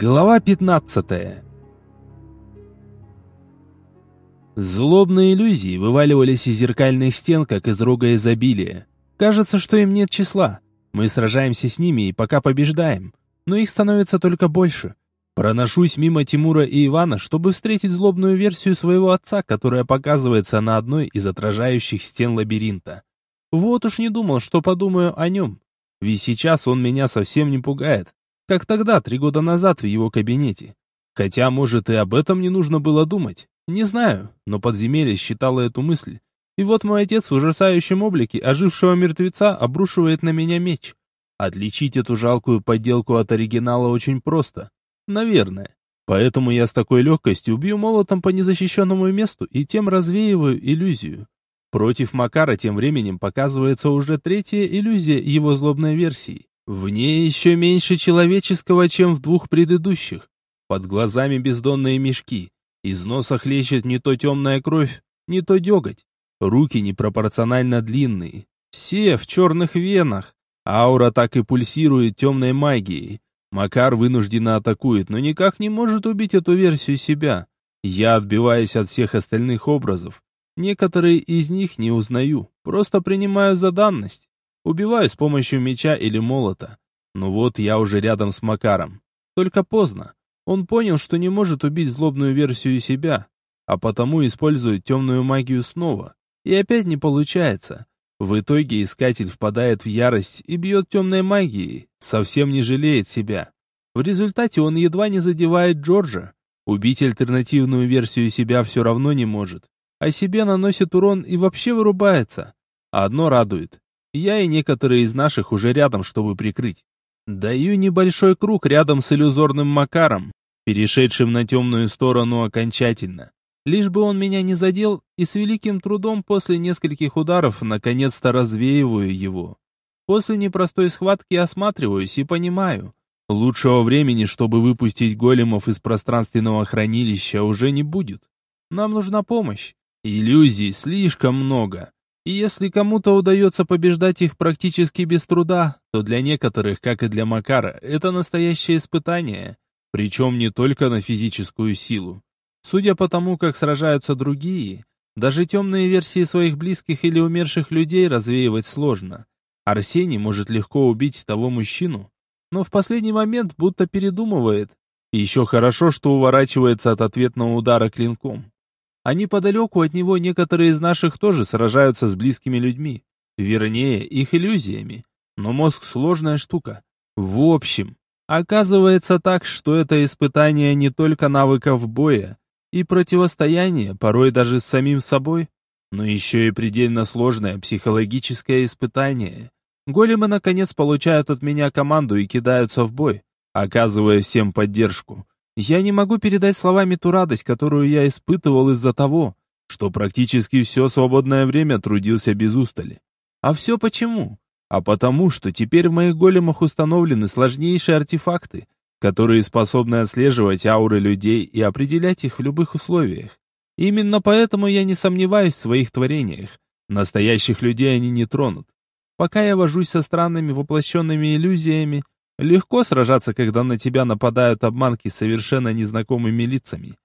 Глава 15 Злобные иллюзии вываливались из зеркальных стен, как из рога изобилия. Кажется, что им нет числа. Мы сражаемся с ними и пока побеждаем, но их становится только больше. Проношусь мимо Тимура и Ивана, чтобы встретить злобную версию своего отца, которая показывается на одной из отражающих стен лабиринта. Вот уж не думал, что подумаю о нем. Ведь сейчас он меня совсем не пугает как тогда, три года назад, в его кабинете. Хотя, может, и об этом не нужно было думать. Не знаю, но подземелье считало эту мысль. И вот мой отец в ужасающем облике ожившего мертвеца обрушивает на меня меч. Отличить эту жалкую подделку от оригинала очень просто. Наверное. Поэтому я с такой легкостью убью молотом по незащищенному месту и тем развеиваю иллюзию. Против Макара тем временем показывается уже третья иллюзия его злобной версии. В ней еще меньше человеческого, чем в двух предыдущих. Под глазами бездонные мешки. Из носа хлещет не то темная кровь, не то деготь. Руки непропорционально длинные. Все в черных венах. Аура так и пульсирует темной магией. Макар вынужденно атакует, но никак не может убить эту версию себя. Я отбиваюсь от всех остальных образов. Некоторые из них не узнаю, просто принимаю за данность. Убиваю с помощью меча или молота. Но вот я уже рядом с Макаром. Только поздно. Он понял, что не может убить злобную версию себя, а потому использует темную магию снова. И опять не получается. В итоге искатель впадает в ярость и бьет темной магией, совсем не жалеет себя. В результате он едва не задевает Джорджа. Убить альтернативную версию себя все равно не может. А себе наносит урон и вообще вырубается. Одно радует. Я и некоторые из наших уже рядом, чтобы прикрыть. Даю небольшой круг рядом с иллюзорным Макаром, перешедшим на темную сторону окончательно. Лишь бы он меня не задел, и с великим трудом после нескольких ударов наконец-то развеиваю его. После непростой схватки осматриваюсь и понимаю, лучшего времени, чтобы выпустить големов из пространственного хранилища, уже не будет. Нам нужна помощь. Иллюзий слишком много. И если кому-то удается побеждать их практически без труда, то для некоторых, как и для Макара, это настоящее испытание. Причем не только на физическую силу. Судя по тому, как сражаются другие, даже темные версии своих близких или умерших людей развеивать сложно. Арсений может легко убить того мужчину, но в последний момент будто передумывает. И еще хорошо, что уворачивается от ответного удара клинком. А неподалеку от него некоторые из наших тоже сражаются с близкими людьми. Вернее, их иллюзиями. Но мозг сложная штука. В общем, оказывается так, что это испытание не только навыков боя и противостояния, порой даже с самим собой, но еще и предельно сложное психологическое испытание. Големы наконец получают от меня команду и кидаются в бой, оказывая всем поддержку. Я не могу передать словами ту радость, которую я испытывал из-за того, что практически все свободное время трудился без устали. А все почему? А потому, что теперь в моих големах установлены сложнейшие артефакты, которые способны отслеживать ауры людей и определять их в любых условиях. Именно поэтому я не сомневаюсь в своих творениях. Настоящих людей они не тронут. Пока я вожусь со странными воплощенными иллюзиями, Легко сражаться, когда на тебя нападают обманки с совершенно незнакомыми лицами.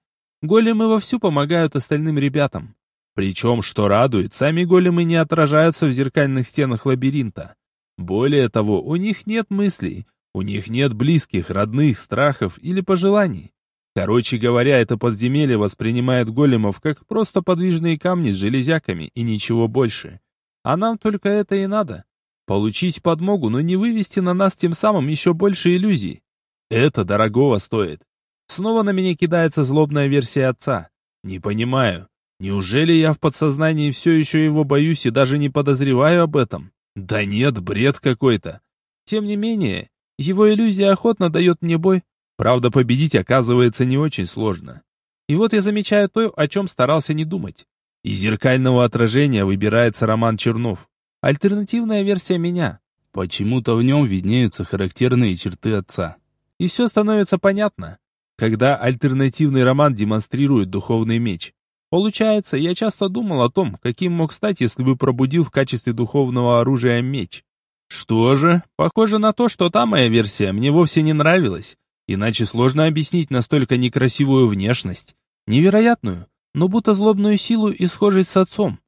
Големы вовсю помогают остальным ребятам. Причем, что радует, сами големы не отражаются в зеркальных стенах лабиринта. Более того, у них нет мыслей, у них нет близких, родных, страхов или пожеланий. Короче говоря, это подземелье воспринимает големов как просто подвижные камни с железяками и ничего больше. А нам только это и надо. Получить подмогу, но не вывести на нас тем самым еще больше иллюзий. Это дорогого стоит. Снова на меня кидается злобная версия отца. Не понимаю, неужели я в подсознании все еще его боюсь и даже не подозреваю об этом? Да нет, бред какой-то. Тем не менее, его иллюзия охотно дает мне бой. Правда, победить оказывается не очень сложно. И вот я замечаю то, о чем старался не думать. Из зеркального отражения выбирается Роман Чернов. Альтернативная версия меня. Почему-то в нем виднеются характерные черты отца. И все становится понятно, когда альтернативный роман демонстрирует духовный меч. Получается, я часто думал о том, каким мог стать, если бы пробудил в качестве духовного оружия меч. Что же, похоже на то, что та моя версия мне вовсе не нравилась. Иначе сложно объяснить настолько некрасивую внешность. Невероятную, но будто злобную силу и схожесть с отцом.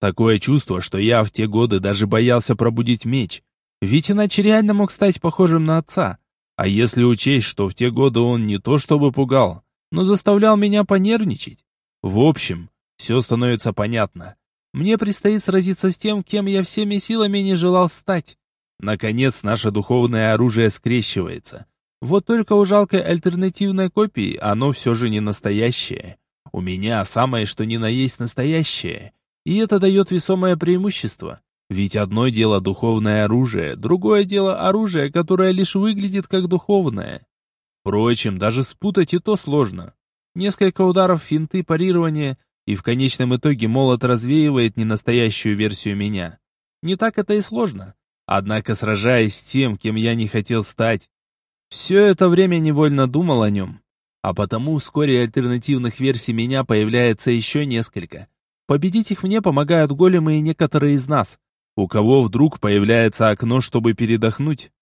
Такое чувство, что я в те годы даже боялся пробудить меч. Ведь иначе реально мог стать похожим на отца. А если учесть, что в те годы он не то чтобы пугал, но заставлял меня понервничать. В общем, все становится понятно. Мне предстоит сразиться с тем, кем я всеми силами не желал стать. Наконец, наше духовное оружие скрещивается. Вот только у жалкой альтернативной копии оно все же не настоящее. У меня самое что ни на есть настоящее. И это дает весомое преимущество. Ведь одно дело духовное оружие, другое дело оружие, которое лишь выглядит как духовное. Впрочем, даже спутать и то сложно. Несколько ударов, финты, парирование, и в конечном итоге молот развеивает ненастоящую версию меня. Не так это и сложно. Однако, сражаясь с тем, кем я не хотел стать, все это время невольно думал о нем. А потому вскоре альтернативных версий меня появляется еще несколько. Победить их мне помогают големы и некоторые из нас, у кого вдруг появляется окно, чтобы передохнуть.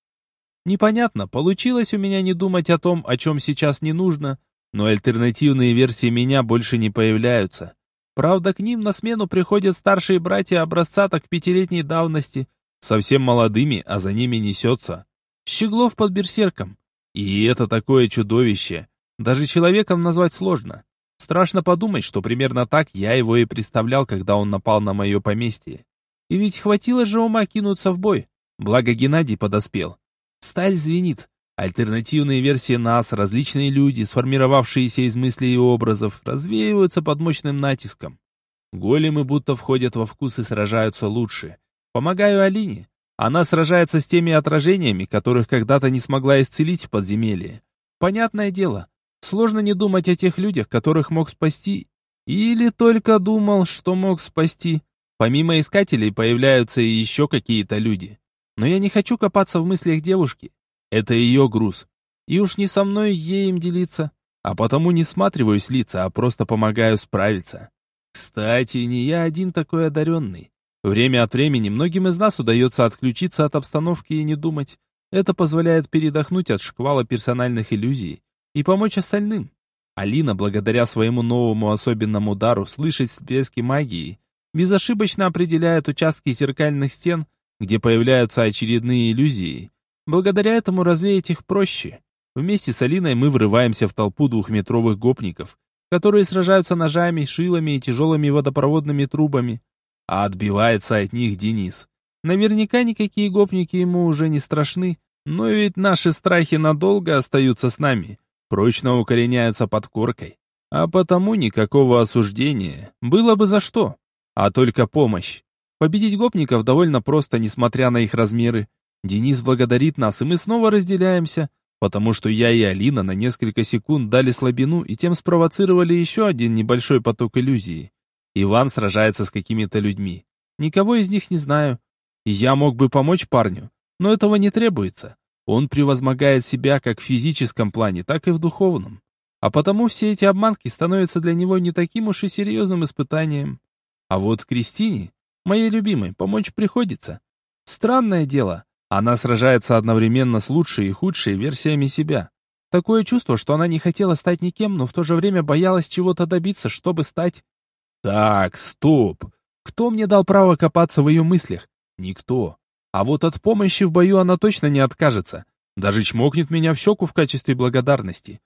Непонятно, получилось у меня не думать о том, о чем сейчас не нужно, но альтернативные версии меня больше не появляются. Правда, к ним на смену приходят старшие братья образца так пятилетней давности, совсем молодыми, а за ними несется. Щеглов под берсерком. И это такое чудовище. Даже человеком назвать сложно. Страшно подумать, что примерно так я его и представлял, когда он напал на мое поместье. И ведь хватило же ума кинуться в бой. Благо Геннадий подоспел. Сталь звенит. Альтернативные версии нас, различные люди, сформировавшиеся из мыслей и образов, развеиваются под мощным натиском. Големы будто входят во вкус и сражаются лучше. Помогаю Алине. Она сражается с теми отражениями, которых когда-то не смогла исцелить в подземелье. Понятное дело, сложно не думать о тех людях, которых мог спасти, или только думал, что мог спасти. Помимо искателей появляются и еще какие-то люди. Но я не хочу копаться в мыслях девушки. Это ее груз. И уж не со мной ей им делиться. А потому не сматриваюсь лица, а просто помогаю справиться. Кстати, не я один такой одаренный. Время от времени многим из нас удается отключиться от обстановки и не думать. Это позволяет передохнуть от шквала персональных иллюзий и помочь остальным. Алина, благодаря своему новому особенному дару слышать всплески магии, безошибочно определяет участки зеркальных стен, где появляются очередные иллюзии. Благодаря этому развеять их проще. Вместе с Алиной мы врываемся в толпу двухметровых гопников, которые сражаются ножами, шилами и тяжелыми водопроводными трубами а отбивается от них Денис. Наверняка никакие гопники ему уже не страшны, но ведь наши страхи надолго остаются с нами, прочно укореняются под коркой. А потому никакого осуждения, было бы за что, а только помощь. Победить гопников довольно просто, несмотря на их размеры. Денис благодарит нас, и мы снова разделяемся, потому что я и Алина на несколько секунд дали слабину и тем спровоцировали еще один небольшой поток иллюзии. Иван сражается с какими-то людьми. Никого из них не знаю. Я мог бы помочь парню, но этого не требуется. Он превозмогает себя как в физическом плане, так и в духовном. А потому все эти обманки становятся для него не таким уж и серьезным испытанием. А вот Кристине, моей любимой, помочь приходится. Странное дело, она сражается одновременно с лучшей и худшей версиями себя. Такое чувство, что она не хотела стать никем, но в то же время боялась чего-то добиться, чтобы стать. Так, стоп. Кто мне дал право копаться в ее мыслях? Никто. А вот от помощи в бою она точно не откажется. Даже чмокнет меня в щеку в качестве благодарности.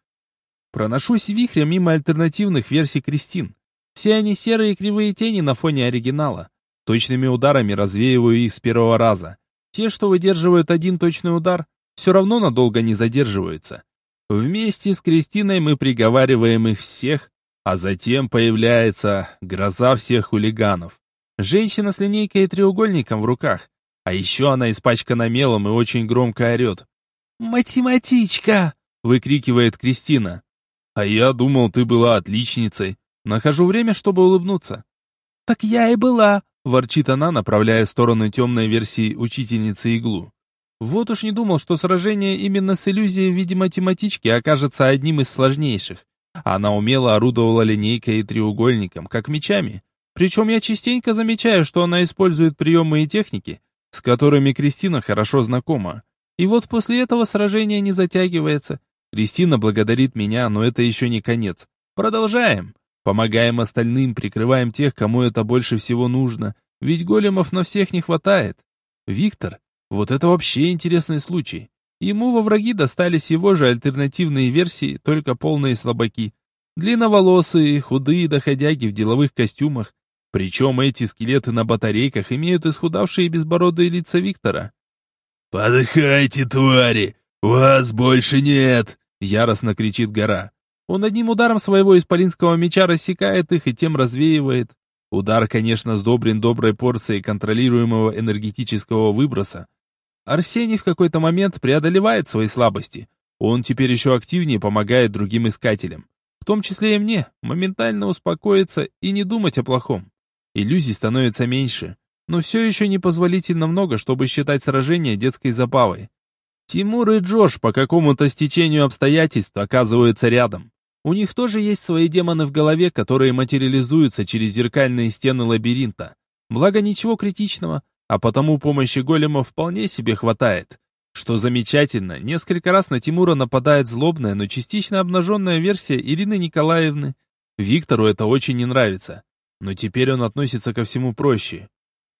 Проношусь вихрем мимо альтернативных версий Кристин. Все они серые кривые тени на фоне оригинала. Точными ударами развеиваю их с первого раза. Те, что выдерживают один точный удар, все равно надолго не задерживаются. Вместе с Кристиной мы приговариваем их всех, а затем появляется гроза всех хулиганов. Женщина с линейкой и треугольником в руках. А еще она испачкана мелом и очень громко орет. «Математичка!» — выкрикивает Кристина. «А я думал, ты была отличницей. Нахожу время, чтобы улыбнуться». «Так я и была!» — ворчит она, направляя в сторону темной версии учительницы иглу. Вот уж не думал, что сражение именно с иллюзией в виде математички окажется одним из сложнейших. Она умело орудовала линейкой и треугольником, как мечами. Причем я частенько замечаю, что она использует приемы и техники, с которыми Кристина хорошо знакома. И вот после этого сражение не затягивается. Кристина благодарит меня, но это еще не конец. Продолжаем. Помогаем остальным, прикрываем тех, кому это больше всего нужно. Ведь големов на всех не хватает. Виктор, вот это вообще интересный случай. Ему во враги достались его же альтернативные версии, только полные слабаки. Длинноволосые, худые доходяги в деловых костюмах. Причем эти скелеты на батарейках имеют исхудавшие безбородые лица Виктора. «Подыхайте, твари! Вас больше нет!» — яростно кричит гора. Он одним ударом своего исполинского меча рассекает их и тем развеивает. Удар, конечно, сдобрен доброй порцией контролируемого энергетического выброса. Арсений в какой-то момент преодолевает свои слабости. Он теперь еще активнее помогает другим искателям. В том числе и мне, моментально успокоиться и не думать о плохом. Иллюзий становится меньше, но все еще непозволительно много, чтобы считать сражение детской забавой. Тимур и Джош по какому-то стечению обстоятельств оказываются рядом. У них тоже есть свои демоны в голове, которые материализуются через зеркальные стены лабиринта. Благо ничего критичного, а потому помощи големов вполне себе хватает. Что замечательно, несколько раз на Тимура нападает злобная, но частично обнаженная версия Ирины Николаевны. Виктору это очень не нравится. Но теперь он относится ко всему проще.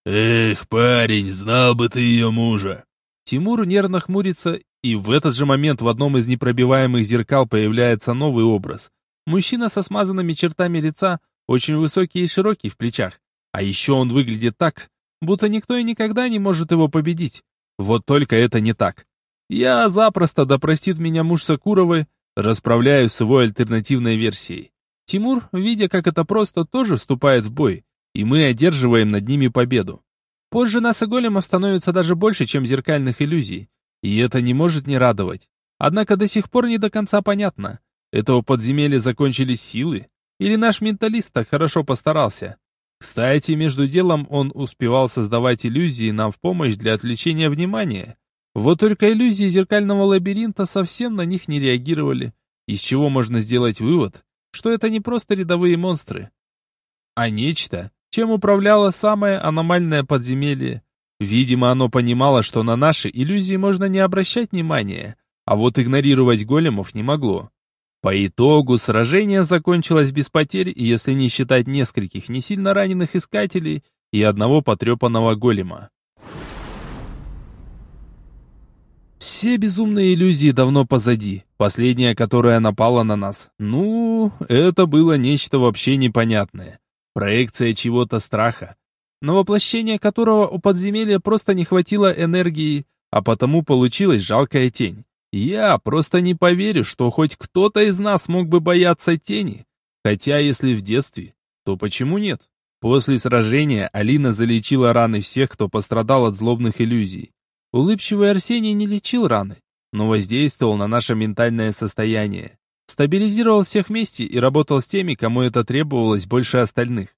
«Эх, парень, знал бы ты ее мужа!» Тимур нервно хмурится, и в этот же момент в одном из непробиваемых зеркал появляется новый образ. Мужчина со смазанными чертами лица, очень высокий и широкий в плечах. А еще он выглядит так, будто никто и никогда не может его победить. Вот только это не так. Я запросто, да простит меня муж Сакуровой, расправляюсь с его альтернативной версией. Тимур, видя, как это просто, тоже вступает в бой, и мы одерживаем над ними победу. Позже нас и големов становится даже больше, чем зеркальных иллюзий, и это не может не радовать. Однако до сих пор не до конца понятно, это у подземелья закончились силы, или наш менталист так хорошо постарался. Кстати, между делом он успевал создавать иллюзии нам в помощь для отвлечения внимания. Вот только иллюзии зеркального лабиринта совсем на них не реагировали, из чего можно сделать вывод, что это не просто рядовые монстры, а нечто, чем управляло самое аномальное подземелье. Видимо, оно понимало, что на наши иллюзии можно не обращать внимания, а вот игнорировать големов не могло. По итогу сражение закончилось без потерь, если не считать нескольких не сильно раненых искателей и одного потрепанного голема. Все безумные иллюзии давно позади. Последняя, которая напала на нас. Ну, это было нечто вообще непонятное. Проекция чего-то страха. Но воплощение которого у подземелья просто не хватило энергии, а потому получилась жалкая тень. Я просто не поверю, что хоть кто-то из нас мог бы бояться тени. Хотя если в детстве, то почему нет? После сражения Алина залечила раны всех, кто пострадал от злобных иллюзий. Улыбчивый Арсений не лечил раны, но воздействовал на наше ментальное состояние. Стабилизировал всех вместе и работал с теми, кому это требовалось больше остальных.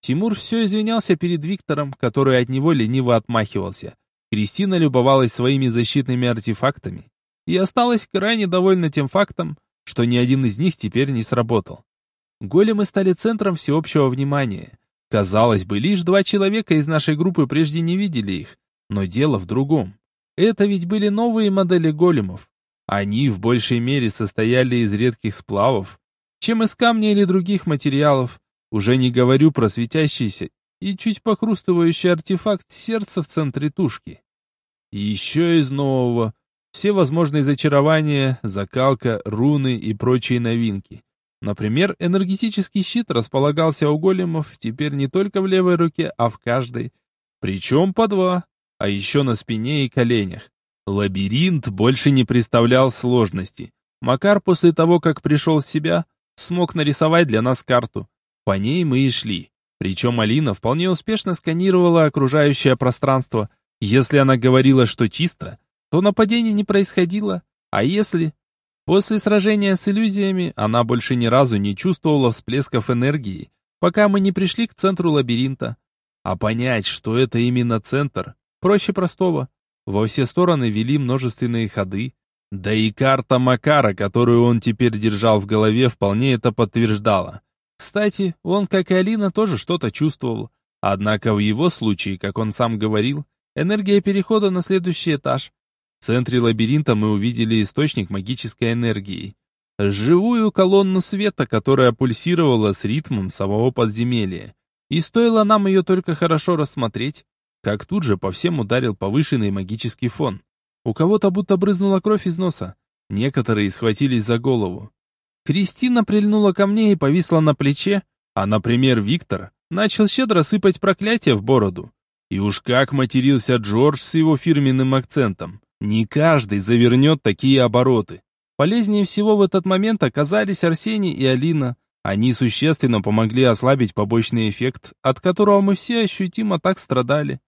Тимур все извинялся перед Виктором, который от него лениво отмахивался. Кристина любовалась своими защитными артефактами, и осталась крайне довольна тем фактом, что ни один из них теперь не сработал. Големы стали центром всеобщего внимания. Казалось бы, лишь два человека из нашей группы прежде не видели их, но дело в другом. Это ведь были новые модели големов. Они в большей мере состояли из редких сплавов, чем из камня или других материалов. Уже не говорю про светящийся и чуть похрустывающий артефакт сердца в центре тушки. И еще из нового, все возможные зачарования, закалка, руны и прочие новинки. Например, энергетический щит располагался у големов теперь не только в левой руке, а в каждой. Причем по два, а еще на спине и коленях. Лабиринт больше не представлял сложности. Макар после того, как пришел в себя, смог нарисовать для нас карту. По ней мы и шли. Причем Алина вполне успешно сканировала окружающее пространство. Если она говорила, что чисто, то нападения не происходило. А если... После сражения с иллюзиями она больше ни разу не чувствовала всплесков энергии, пока мы не пришли к центру лабиринта. А понять, что это именно центр, проще простого. Во все стороны вели множественные ходы. Да и карта Макара, которую он теперь держал в голове, вполне это подтверждала. Кстати, он, как и Алина, тоже что-то чувствовал. Однако в его случае, как он сам говорил, энергия перехода на следующий этаж. В центре лабиринта мы увидели источник магической энергии. Живую колонну света, которая пульсировала с ритмом самого подземелья. И стоило нам ее только хорошо рассмотреть, как тут же по всем ударил повышенный магический фон. У кого-то будто брызнула кровь из носа. Некоторые схватились за голову. Кристина прильнула ко мне и повисла на плече, а, например, Виктор начал щедро сыпать проклятия в бороду. И уж как матерился Джордж с его фирменным акцентом. Не каждый завернет такие обороты. Полезнее всего в этот момент оказались Арсений и Алина. Они существенно помогли ослабить побочный эффект, от которого мы все ощутимо так страдали.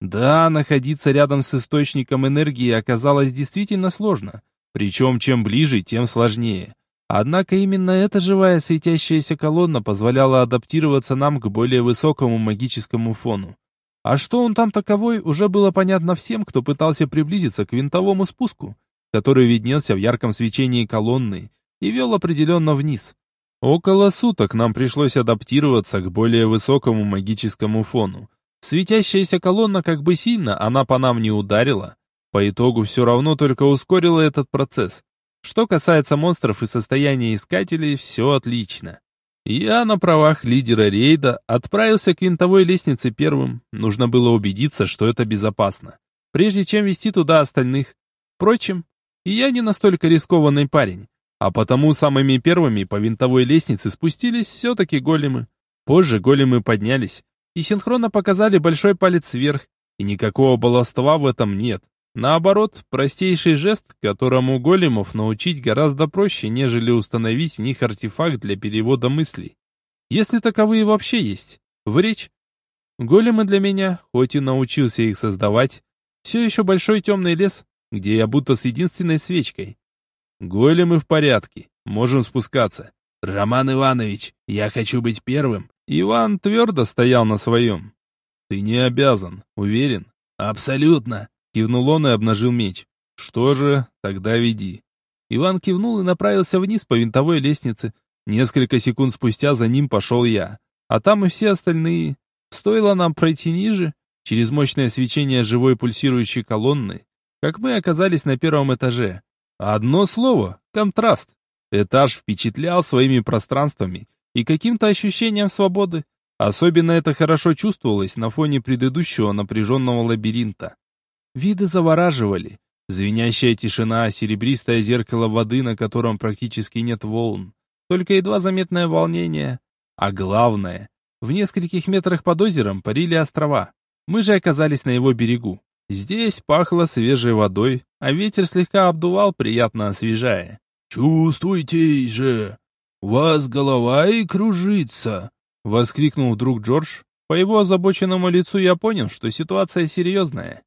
Да, находиться рядом с источником энергии оказалось действительно сложно. Причем чем ближе, тем сложнее. Однако именно эта живая светящаяся колонна позволяла адаптироваться нам к более высокому магическому фону. А что он там таковой, уже было понятно всем, кто пытался приблизиться к винтовому спуску, который виднелся в ярком свечении колонны и вел определенно вниз. Около суток нам пришлось адаптироваться к более высокому магическому фону, Светящаяся колонна как бы сильно, она по нам не ударила. По итогу все равно только ускорила этот процесс. Что касается монстров и состояния искателей, все отлично. Я на правах лидера рейда отправился к винтовой лестнице первым. Нужно было убедиться, что это безопасно, прежде чем вести туда остальных. Впрочем, я не настолько рискованный парень, а потому самыми первыми по винтовой лестнице спустились все-таки големы. Позже големы поднялись, и синхронно показали большой палец вверх, и никакого баловства в этом нет. Наоборот, простейший жест, которому големов научить гораздо проще, нежели установить в них артефакт для перевода мыслей. Если таковые вообще есть. В речь. Големы для меня, хоть и научился их создавать, все еще большой темный лес, где я будто с единственной свечкой. Големы в порядке, можем спускаться. Роман Иванович, я хочу быть первым, Иван твердо стоял на своем. «Ты не обязан, уверен?» «Абсолютно!» — кивнул он и обнажил меч. «Что же, тогда веди». Иван кивнул и направился вниз по винтовой лестнице. Несколько секунд спустя за ним пошел я. А там и все остальные. Стоило нам пройти ниже, через мощное свечение живой пульсирующей колонны, как мы оказались на первом этаже. Одно слово — контраст. Этаж впечатлял своими пространствами и каким-то ощущением свободы. Особенно это хорошо чувствовалось на фоне предыдущего напряженного лабиринта. Виды завораживали. Звенящая тишина, серебристое зеркало воды, на котором практически нет волн. Только едва заметное волнение. А главное, в нескольких метрах под озером парили острова. Мы же оказались на его берегу. Здесь пахло свежей водой, а ветер слегка обдувал, приятно освежая. «Чувствуйте же!» Вас голова и кружится!» — воскликнул вдруг Джордж. По его озабоченному лицу я понял, что ситуация серьезная.